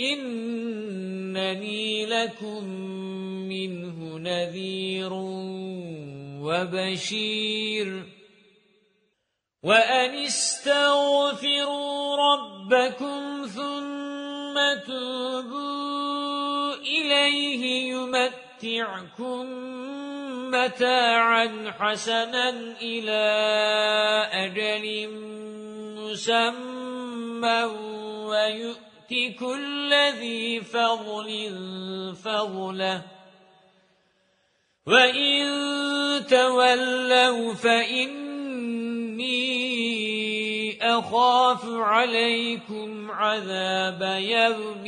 إِنَّنِي لَكُمْ مِنْهُ نَذِيرٌ وَبَشِيرٌ. وَأَنِ اسْتَغْفِرُوا رَبَّكُمْ ثُمَّ تُوبُوا إِلَيْهِ يُمَتِّعْكُمْ مَتَاعًا حَسَنًا إِلَى أَجَلٍ مُّسَمًّى وَيُؤْتِ يؤتي كل ذي فضل فضله. وَإِن تَوَلَّوْا فَإِنِّي أَخَافُ عَلَيْكُمْ عَذَابَ يَوْمٍ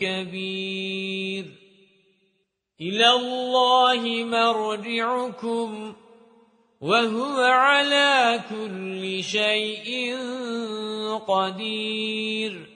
كَبِيرٍ. إِلَى اللَّهِ مَرْجِعُكُمْ وَهُوَ عَلَى كُلِّ شَيْءٍ قَدِيرٌ.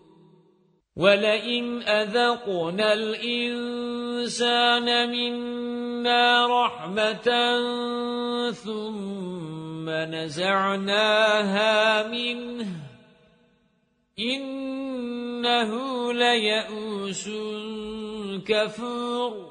وَلَئِنْ أَذَقْنَا الْإِنسَانَ مِنَّا رَحْمَةً ثُمَّ نَزَعْنَاهَا مِنْهُ إِنَّهُ لَيَئُوسٌ كَفُورٌ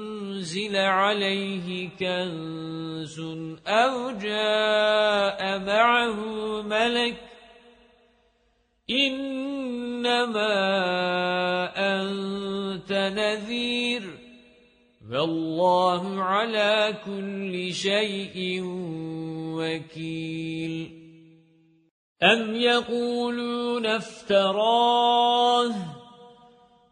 أنزل عليه كنز أو جاء معه ملك إنما أنت نذير فالله على كل شيء وكيل أم يقولون افتراه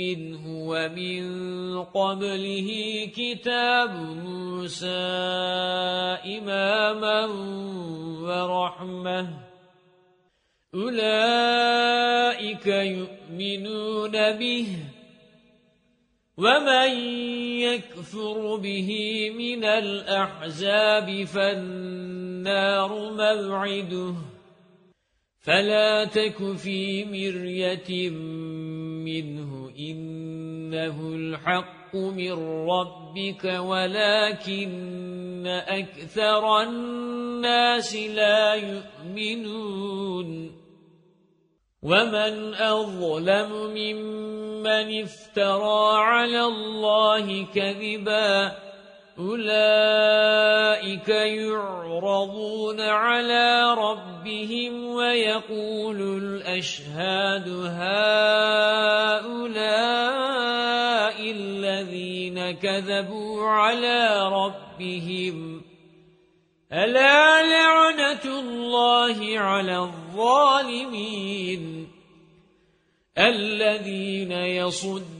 مِّنْهُ وَمِن قَبْلِهِ كِتَابُ مُوسَى إِمَامًا وَرَحْمَةً. أُولَئِكَ يُؤْمِنُونَ بِهِ. وَمَن يَكْفُرْ بِهِ مِنَ الْأَحْزَابِ فَالنَّارُ مَوْعِدُهُ. فَلَا تَكُ فِي مِرْيَةٍ مِّنْهُ إِنَّهُ الْحَقُّ مِنْ رَبِّكَ وَلَكِنَّ أَكْثَرَ النَّاسِ لَا يُؤْمِنُونَ. وَمَنْ أَظْلَمُ مِمَّنِ افْتَرَى عَلَى اللَّهِ كَذِبًا أُولَئِكَ يُعْرَضُونَ عَلَى رَبِّهِمْ وَيَقُولُ الْأَشْهَادُ هَؤُلَاءِ الَّذِينَ كَذَبُوا عَلَى رَبِّهِمْ أَلَا لَعْنَةُ اللَّهِ عَلَى الظَّالِمِينَ الَّذِينَ يَصُدُّونَ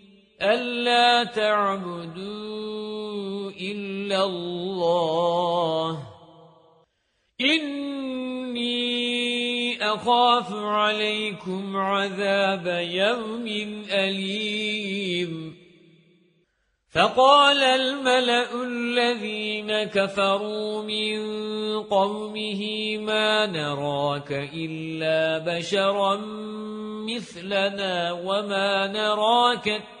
أَلَّا تَعْبُدُوا إِلَّا اللَّهَ. إِنِّي أَخَافُ عَلَيْكُمْ عَذَابَ يَوْمٍ أَلِيمٍ. فَقَالَ الْمَلَأُ الَّذِينَ كَفَرُوا مِنْ قَوْمِهِ مَا نَرَاكَ إِلَّا بَشَرًا مِثْلَنَا وَمَا نَرَاكَ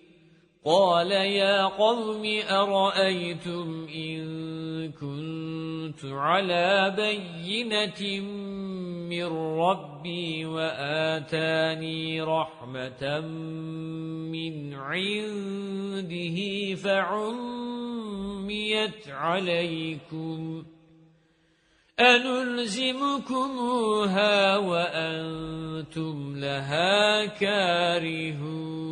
قَالَ يَا قَوْمِ أَرَأَيْتُمْ إِن كُنتُ عَلَى بَيِّنَةٍ مِّن رَّبِّي وَآتَانِي رَحْمَةً مِّنْ عِندِهِ فَعُمِّيَتْ عَلَيْكُمْ أَنُلْزِمُكُمُوهَا وَأَنْتُمْ لَهَا كَارِهُونَ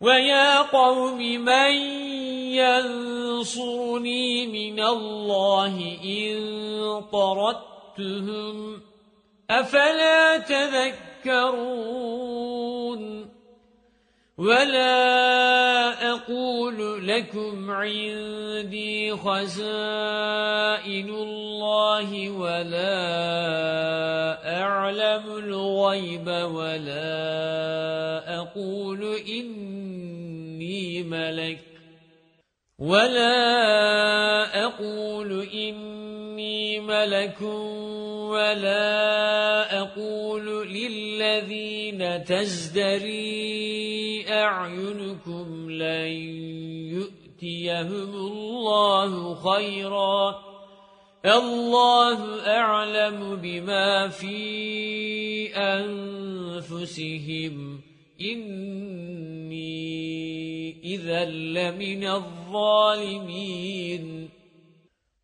ويا قوم من ينصرني من الله إن طردتهم أفلا تذكرون وَلَا أَقُولُ لَكُمْ عِندِي خَزَائِنُ اللَّهِ وَلَا أَعْلَمُ الْغَيْبَ وَلَا أَقُولُ إِنِّي مَلَكٌ وَلَا أَقُولُ إِنِّي مَلَكٌ وَلَا لِلَّذِينَ تَزْدَرِي أَعْيُنُكُمْ لَن يُؤْتِيَهُمُ اللَّهُ خَيْرًا اللَّهُ أَعْلَمُ بِمَا فِي أَنفُسِهِمْ إِنِّي إِذًا لَّمِنَ الظَّالِمِينَ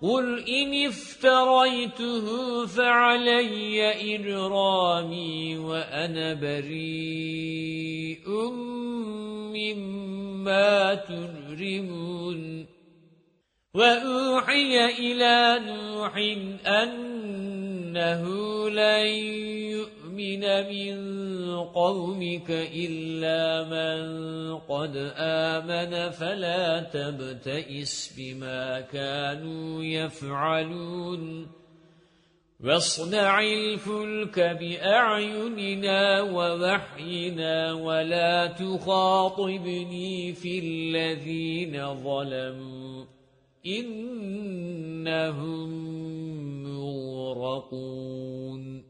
قُلْ إِنِ افْتَرَيْتُهُ فَعَلَيَّ إِجْرَامِي وَأَنَا بَرِيءٌ مِّمَّا تُجْرِمُونَ وَأُوحِيَ إِلَى نُوحٍ أَنَّهُ لَن يُؤْمِنَ مِن قَوْمِكَ إِلَّا مَن قَدْ آمَنَ فَلَا تَبْتَئِسْ بِمَا كَانُوا يَفْعَلُونَ. واصنع الفلك بأعيننا ووحينا ولا تخاطبني في الذين ظلموا إنهم مغرقون.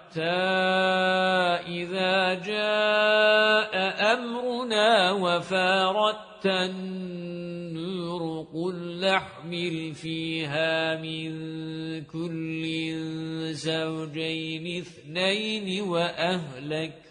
إذا جاء أمرنا وفارت النور قل نحمل فيها من كل زوجين اثنين وأهلك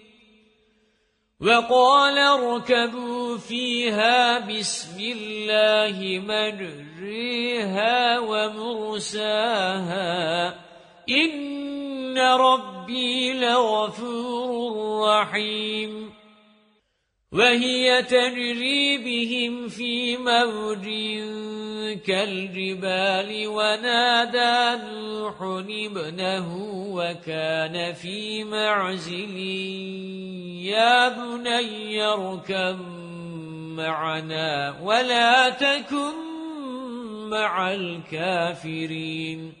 وَقَالَ ارْكَبُوا فِيهَا بِسْمِ اللَّهِ مَجْرِيهَا وَمُرْسَاهَا. إِنَّ رَبِّي لَغَفُورٌ رَّحِيمٌ. وَهِيَ تَجْرِي بِهِمْ فِي مَوْجٍ كَالْجِبَالِ وَنَادَى نُوحٌ ابْنَهُ وَكَانَ فِي مَعْزِلٍ. يَا بُنَيَّ ارْكَبْ مَعَنَا وَلَا تَكُنْ مَعَ الْكَافِرِينَ.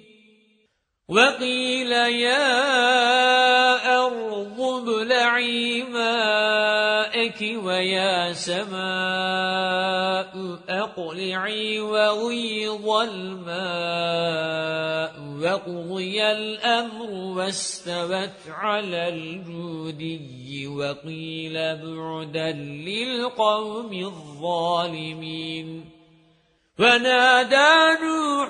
وَقِيلَ يَا أَرْضُ ابْلَعِي مَاءَكِ وَيَا سَمَاءُ أَقْلِعِي وَغِيضَ الْمَاءُ وَقُضِيَ الْأَمْرُ وَاسْتَوَتْ عَلَى الْجُودِيِّ وَقِيلَ بُعْدًا لِلْقَوْمِ الظَّالِمِينَ فنادى نوح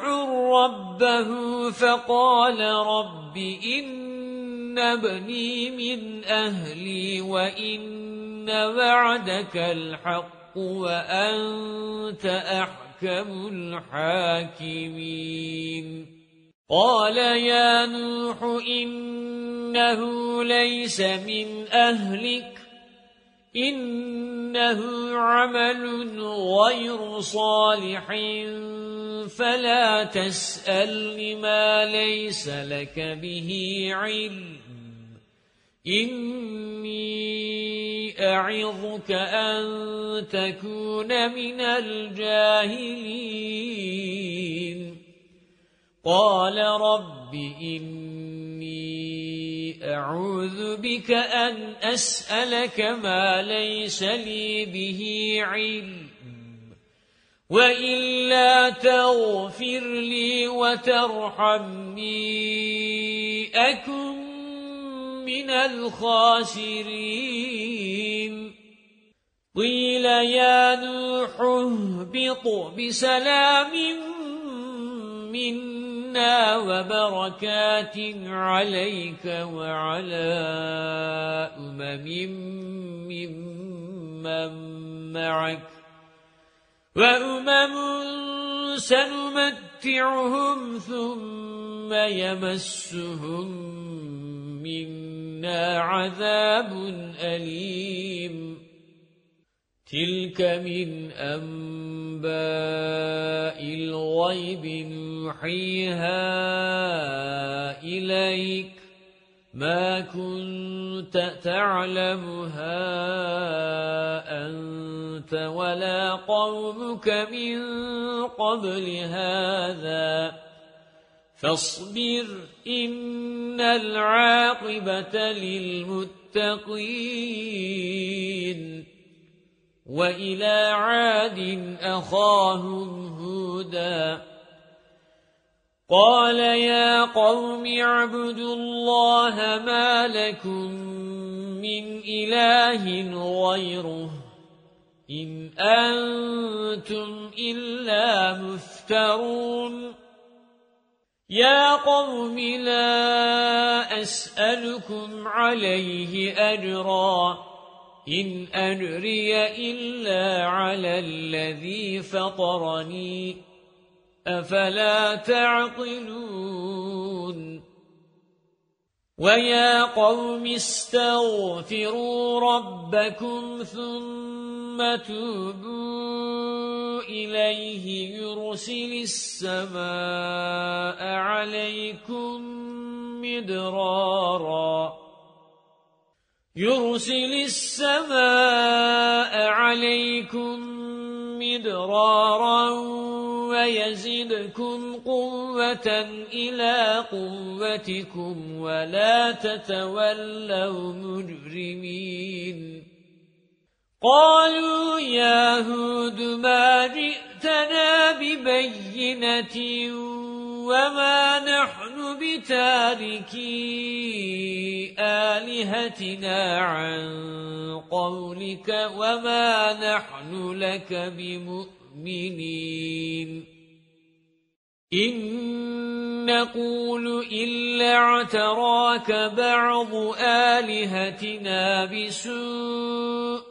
ربه فقال رب إن ابني من أهلي وإن وعدك الحق وأنت أحكم الحاكمين. قال يا نوح إنه ليس من أهلك إِنَّهُ عَمَلٌ غَيْرُ صَالِحٍ فَلَا تَسْأَلْ لِمَا لَيْسَ لَكَ بِهِ عِلْمٌ. إِنِّي أَعِظُكَ أَن تَكُونَ مِنَ الْجَاهِلِينَ. قَالَ رَبِّ إِنِّي أعوذ بك أن أسألك ما ليس لي به علم وإلا تغفر لي وترحمني أكن من الخاسرين. قيل يا نوح اهبط بسلام منا منا وبركات عليك وعلى أمم ممن معك وأمم سنمتعهم ثم يمسهم منا عذاب أليم تِلْكَ مِنْ أَنْبَاءِ الْغَيْبِ نُوحِيهَا إِلَيْكَ مَا كُنْتَ تَعْلَمُهَا أَنْتَ وَلَا قَوْمُكَ مِنْ قَبْلِ هَذَا فَاصْبِرْ إِنَّ الْعَاقِبَةَ لِلْمُتَّقِينَ وَإِلَى عَادٍ أَخَاهُمْ هُودًا قَالَ يَا قَوْمِ اعْبُدُوا اللَّهَ مَا لَكُمْ مِنْ إِلَٰهٍ غَيْرُهُ إِنْ أَنْتُمْ إِلَّا مُفْتَرُونَ. يَا قَوْمِ لَا أَسْأَلُكُمْ عَلَيْهِ أَجْرًا. إِنْ أَجْرِيَ إِلَّا عَلَى الَّذِي فَطَرَنِي. أَفَلَا تَعْقِلُونَ؟ وَيَا قَوْمِ اسْتَغْفِرُوا رَبَّكُمْ ثُمَّ تُوبُوا إِلَيْهِ يُرْسِلِ السَّمَاءَ عَلَيْكُمْ مِدْرَارًا. يُرْسِلِ السَّمَاءَ عَلَيْكُمْ مِدْرَارًا وَيَزِدْكُمْ قُوَّةً إِلَى قُوَّتِكُمْ وَلَا تَتَوَلَّوْا مُجْرِمِينَ. قَالُوا يَا هُودُ مَا جِئْتَنَا بِبَيِّنَةٍ وَمَا نَحْنُ بِتَارِكِي آلِهَتِنَا عَن قَوْلِكَ وَمَا نَحْنُ لَكَ بِمُؤْمِنِينَ إِن نَّقُولُ إِلَّا اعْتَرَاكَ بَعْضُ آلِهَتِنَا بِسُوءٍ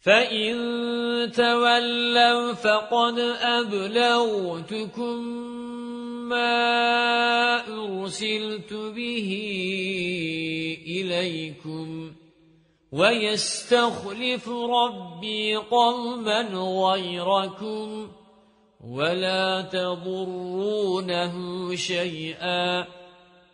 فَإِن تَوَلَّوْا فَقَدْ أَبْلَغْتُكُم مَّا أُرْسِلْتُ بِهِ إِلَيْكُمْ وَيَسْتَخْلِفُ رَبِّي قَوْمًا غَيْرَكُمْ وَلَا تَضُرُّونَهُ شَيْئًا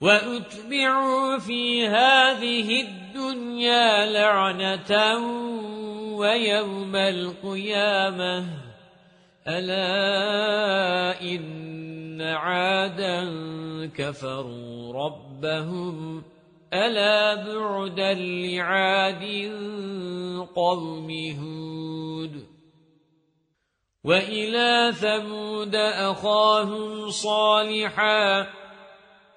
وَأُتْبِعُوا فِي هَذِهِ الدُّنْيَا لَعْنَةً وَيَوْمَ الْقِيَامَةِ أَلَا إِنَّ عَادًا كَفَرُوا رَبَّهُمْ أَلَا بُعْدًا لِعَادٍ قَوْمِ هُودٍ وَإِلَى ثَمُودَ أَخَاهُمْ صَالِحًا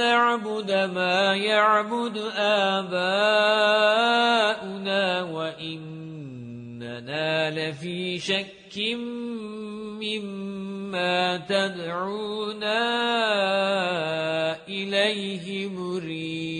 نعبد ما يعبد آباؤنا وإننا لفي شك مما تدعونا إليه مريب.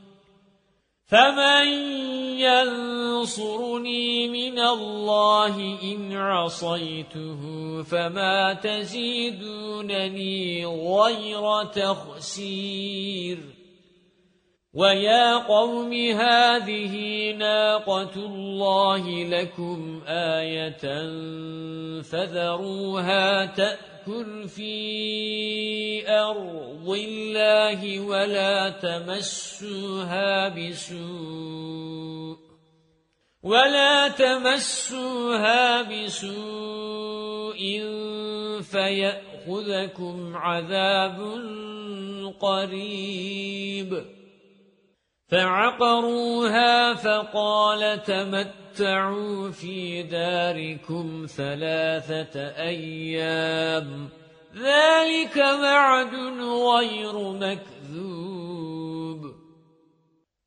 فَمَن يَنصُرُنِي مِنَ اللَّهِ إِنْ عَصَيْتُهُ فَمَا تَزِيدُونَنِي غَيْرَ تَخْسِيرٍ وَيَا قَوْمِ هَذِهِ نَاقَةُ اللَّهِ لَكُمْ آيَةً فَذَرُوهَا تَأْكُلْ فِي أَرْضِ اللَّهِ وَلَا تَمَسُّوهَا بِسُوءٍ وَلَا تَمَسُّوهَا بِسُوءٍ فَيَأْخُذَكُمْ عَذَابٌ قَرِيبٌ فعقروها فقال تمتعوا في داركم ثلاثة أيام. ذلك معد غير مكذوب.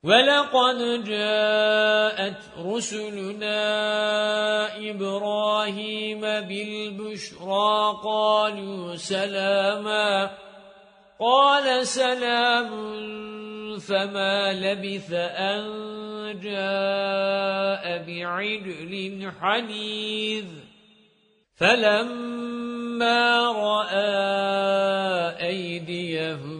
وَلَقَدْ جَاءَتْ رُسُلُنَا إِبْرَاهِيمَ بِالْبُشْرَى قَالُوا سَلَامًا قَالَ سَلَامٌ فَمَا لَبِثَ أَن جَاءَ بِعِجْلٍ حَنِيذٍ. فَلَمَّا رَأَى أَيْدِيَهُمْ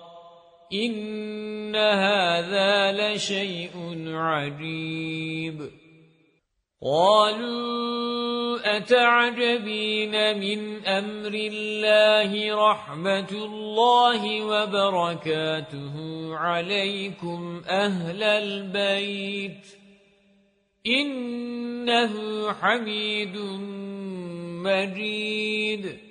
إِنَّ هَذَا لَشَيْءٌ عَجِيبٌ. قَالُوا أَتَعْجَبِينَ مِنْ أَمْرِ اللَّهِ رَحْمَةُ اللَّهِ وَبَرَكَاتُهُ عَلَيْكُمْ أَهْلَ الْبَيْتِ إِنَّهُ حَمِيدٌ مَّجِيدٌ.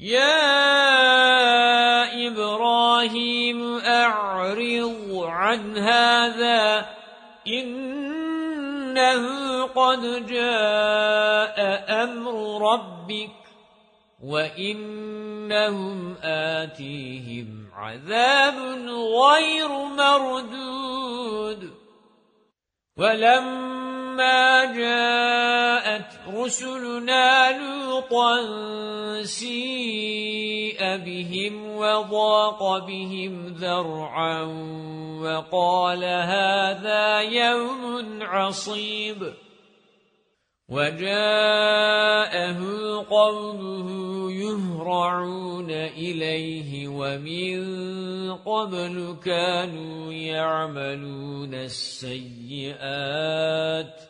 يَا إِبْرَاهِيمُ أَعْرِضْ عَنْ هَذَا إِنَّهُ قَدْ جَاءَ أَمْرُ رَبِّكَ وَإِنَّهُمْ آتِيهِمْ عَذَابٌ غَيْرُ مَرْدُودٍ. وَلَمَّا جَاءَتْ رُسُلُنَا لُوطًا سِيءَ بِهِمْ وَضَاقَ بِهِمْ ذَرْعًا وَقَالَ هَذَا يَوْمٌ عَصِيبٌ. وَجَاءَهُ قَوْمُهُ يُهْرَعُونَ إِلَيْهِ وَمِنْ قَبْلُ كَانُوا يَعْمَلُونَ السَّيِّئَاتِ.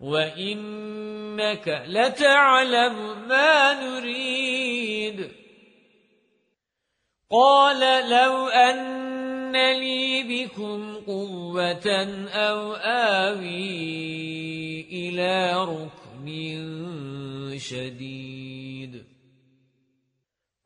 وَإِنَّكَ لَتَعْلَمُ مَا نُرِيدُ. قَالَ لَوْ أَنَّ لِي بِكُمْ قُوَّةً أَوْ آوِي إِلَى رُكْنٍ شَدِيدٍ.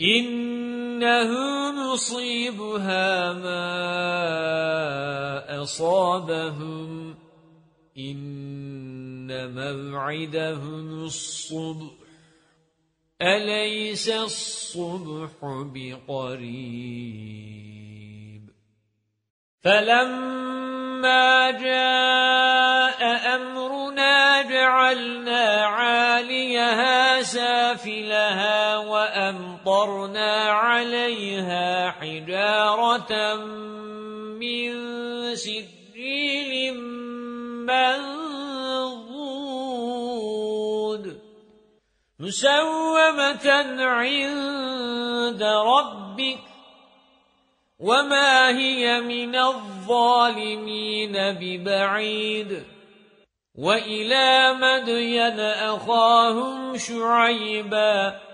إِنَّهُ مُصِيبُهَا مَا أَصَابَهُمْ. إِنَّ مَوْعِدَهُمُ الصُّبْحُ. أَلَيْسَ الصُّبْحُ بِقَرِيبٍ؟ فَلَمَّا جَاءَ أَمْرُنَا جَعَلْنَا عَالِيَهَا سَافِلَهَا وَأَمْطَرْنَا عَلَيْهَا حِجَارَةً مِّن سِجِّيلٍ مَّنضُودٍ. مُّسَوَّمَةً عِندَ رَبِّكَ. وَمَا هِيَ مِنَ الظَّالِمِينَ بِبَعِيدٍ. وَإِلَى مَدْيَنَ أَخَاهُمْ شُعَيْبًا.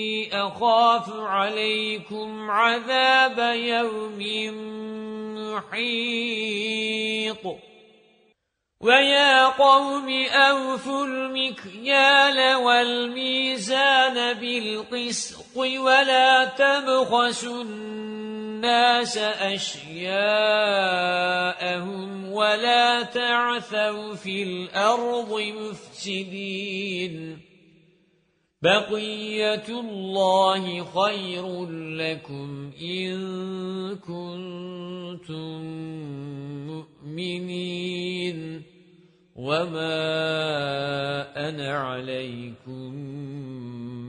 أَخَافُ عَلَيْكُمْ عَذَابَ يَوْمٍ مُحِيطٍ. وَيَا قَوْمِ أَوْفُوا الْمِكْيَالَ وَالْمِيزَانَ بِالْقِسْطِ وَلَا تَبْخَسُوا النَّاسَ أَشْيَاءَهُمْ وَلَا تَعْثَوْا فِي الْأَرْضِ مُفْسِدِينَ. بَقِيَّةُ اللَّهِ خَيْرٌ لَكُمْ إِن كُنتُم مُّؤْمِنِينَ وَمَا أَنَا عَلَيْكُمْ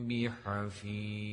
بِحَفِيظٍ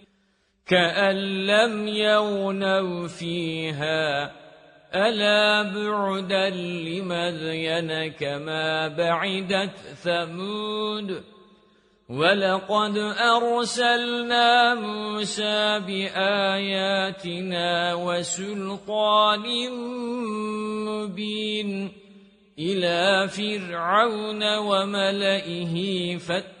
كأن لم يغنوا فيها. ألا بعدا لمذين كما بعدت ثمود. ولقد أرسلنا موسى بآياتنا وسلطان مبين إلى فرعون وملئه فاتقوا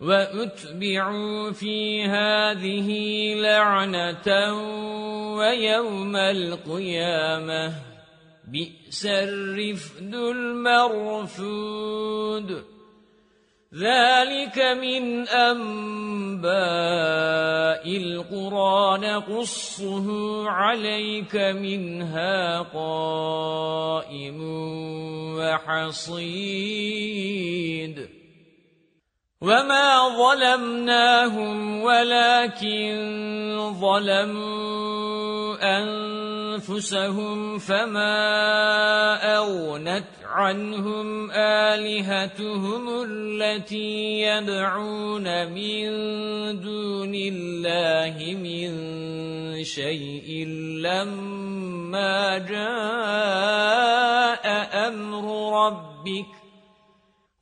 وَأُتْبِعُوا فِي هَذِهِ لَعْنَةً وَيَوْمَ الْقِيَامَةِ. بِئْسَ الرِّفْدُ الْمَرْفُودُ. ذَلِكَ مِنْ أَنْبَاءِ الْقُرَى نَقُصُّهُ عَلَيْكَ مِنْهَا قَائِمٌ وَحَصِيدٌ. وَمَا ظَلَمْنَاهُمْ وَلَكِنْ ظَلَمُوا أَنفُسَهُمْ فَمَا أَغْنَتْ عَنْهُمْ آلِهَتُهُمُ الَّتِي يَدْعُونَ مِن دُونِ اللَّهِ مِن شَيْءٍ لَّمَّا جَاءَ أَمْرُ رَبِّكَ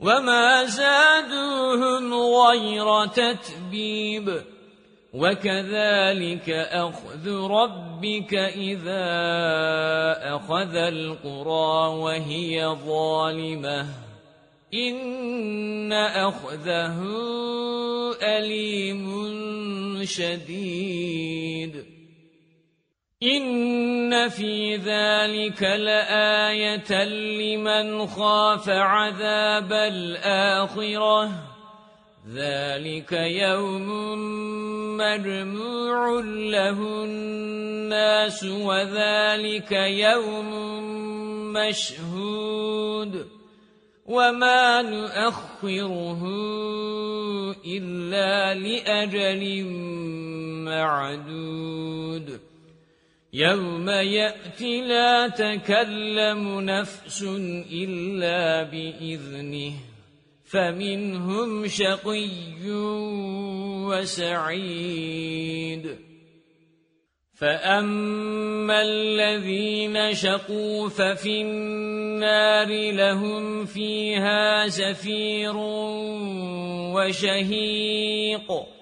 وَمَا زَادُوهُمْ غَيْرَ تَتْبِيبٍ وَكَذَلِكَ أَخْذُ رَبِّكَ إِذَا أَخَذَ الْقُرَى وَهِيَ ظَالِمَةٌ إِنَّ أَخْذَهُ أَلِيمٌ شَدِيدٌ إِنَّ فِي ذَلِكَ لَآيَةً لِمَنْ خَافَ عَذَابَ الْآخِرَةِ ذَلِكَ يَوْمٌ مَّجْمُوعٌ لَّهُ النَّاسُ وَذَلِكَ يَوْمٌ مَّشْهُودٌ وَمَا نُؤَخِّرُهُ إِلَّا لِأَجَلٍ مَّعْدُودٍ يَوْمَ يَأْتِ لَا تَكَلَّمُ نَفْسٌ إِلَّا بِإِذْنِهِ فَمِنْهُمْ شَقِيٌّ وَسَعِيدٌ. فَأَمَّا الَّذِينَ شَقُوا فَفِي النَّارِ لَهُمْ فِيهَا زَفِيرٌ وَشَهِيقٌ.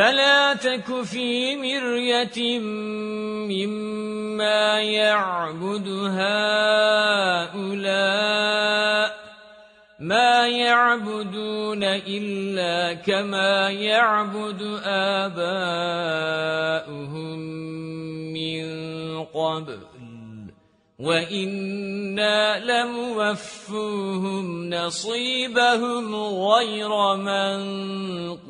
فَلَا تَكُ فِي مِرْيَةٍ مِّمَّا يَعْبُدُ هَؤُلَاءِ مَا يَعْبُدُونَ إِلَّا كَمَا يَعْبُدُ آبَاؤُهُم مِّن قَبْلُ. وَإِنَّا لَمُوَفُّوهُمْ نَصِيبَهُمْ غَيْرَ مَنقُوصٍ.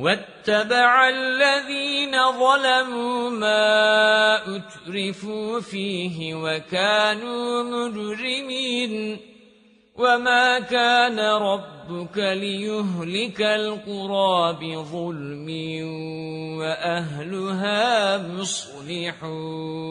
واتبع الذين ظلموا ما أترفوا فيه وكانوا مجرمين وما كان ربك ليهلك القرى بظلم وأهلها مصلحون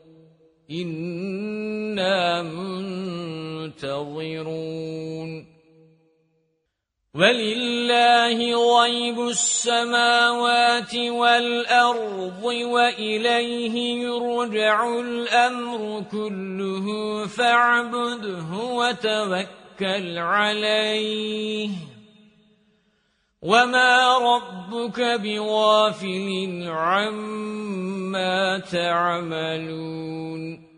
إِنَّا مُنْتَظِرُونَ وَلِلَّهِ غَيْبُ السَّمَاوَاتِ وَالْأَرْضِ وَإِلَيْهِ يُرْجَعُ الْأَمْرُ كُلُّهُ فَاعْبُدْهُ وَتَوَكَّلْ عَلَيْهِ وَمَا رَبُّكَ بِغَافِلٍ عَمَّا تَعْمَلُونَ